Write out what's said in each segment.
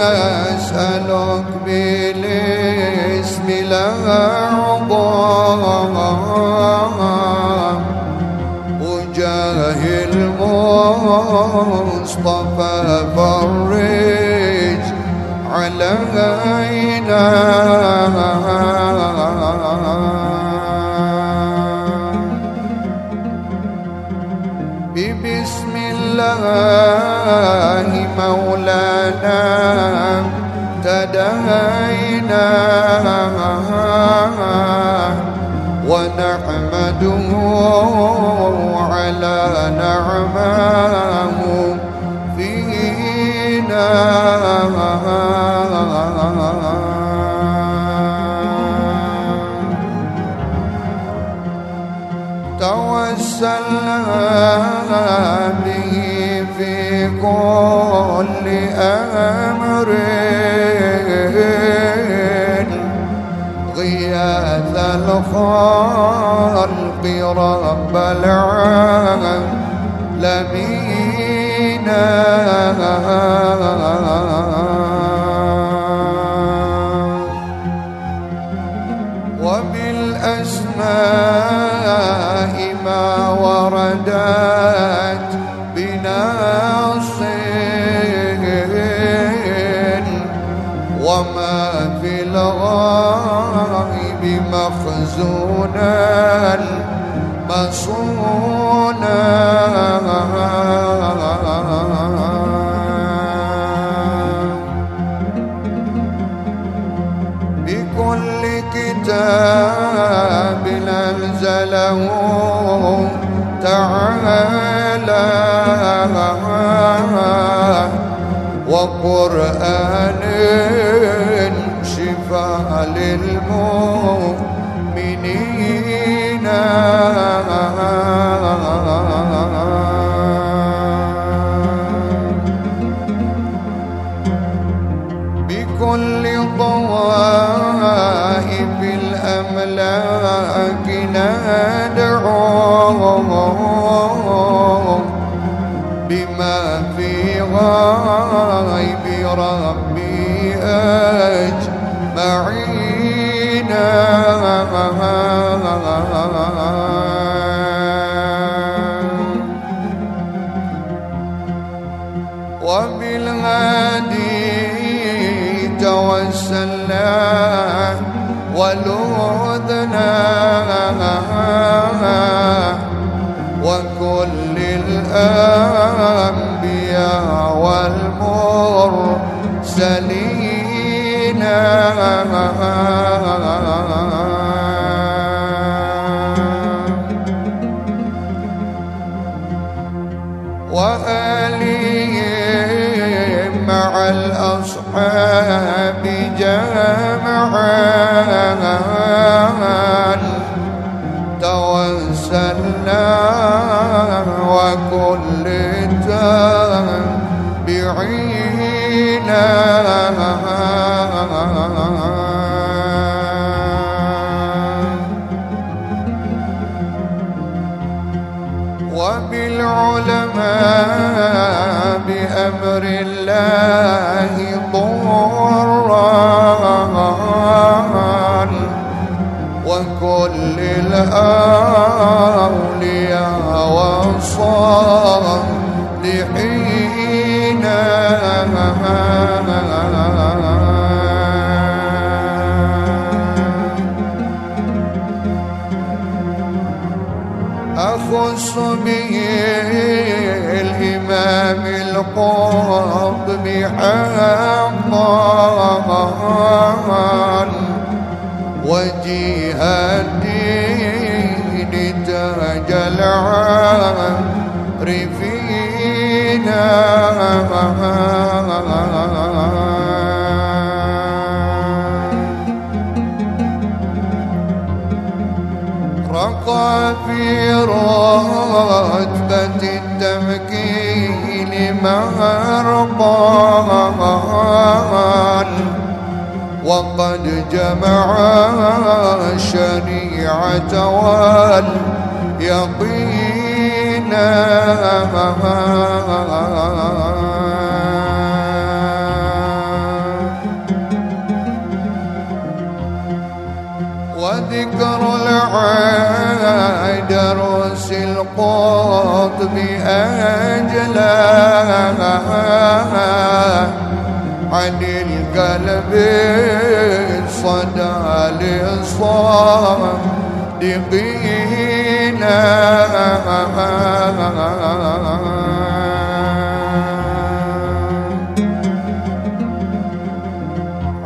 أسألك بالاسم الأعظم وجاه المصطفى فرج علينا ونحمده على نعمه فينا. توسلنا به في كل أمر. الخلق رب العالمين. وما في الغائب مخزونا مصونا بكل كتاب أنزله تعالى. وقرآن شفاء للمؤمنين. بما في غيب ربي أجمعين. وبالهادي توسلنا ولوذنا وكل الأنبياء وآلهم مع الأصحاب جمعا توسلنا وكل تابعين وبالعلماء بأمر الله ضران وكل الأولياء والصالحين به الإمام القاطب حقا وجيه الدين تاج العارفين. رقى في رتبة التمكين مهربان وقد جمع الشريعة واليقين. ذكر العدرس القطب أجلا عن القلب صدى للصادقين.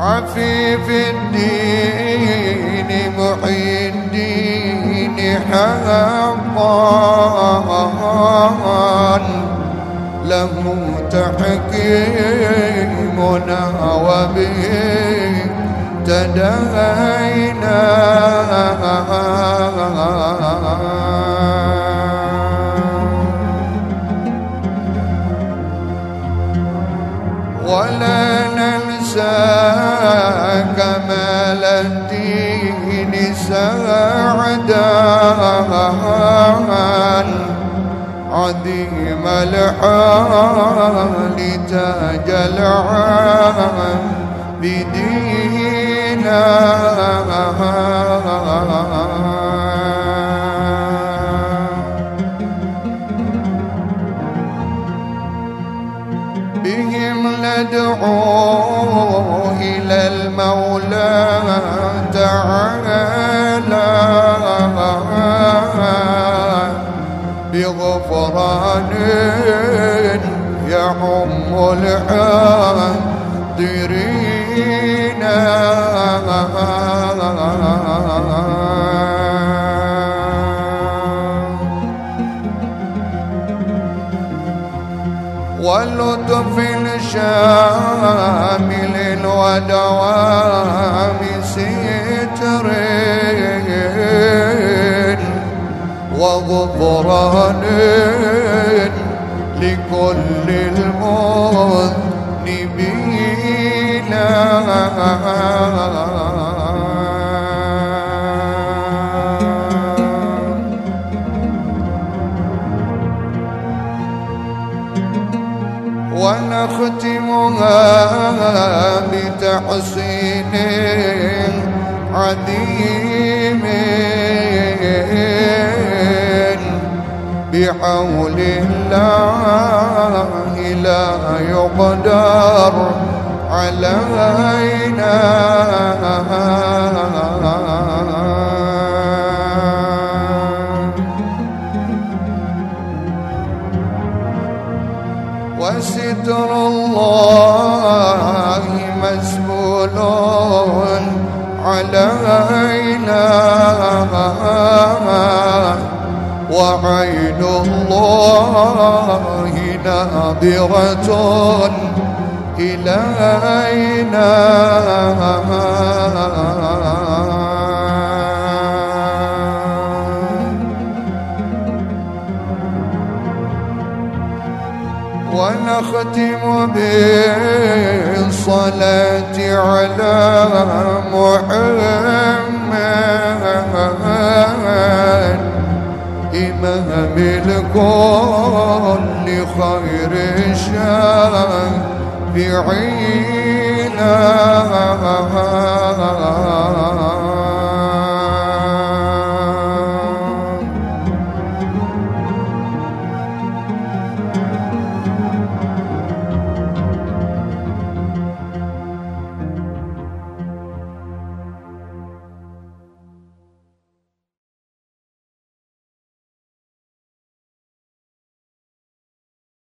عفيف الدين محي الدين حقا. له تحكيمنا وبه تدينا عظيم الحال تاج بدينا بهم ندعو إلى المولى تعالى. بغفران يعم الحاضرين. واللطف الشامل ودوام ستر وغفران لكل المذنبين. ونختمها بتحسين عديم بحول الله لا يقدر علينا. وستر الله مسبول علينا. وعين الله ناظرة إلينا. ونختم بالصلاة على محمد. إمام الكل خير الشافعين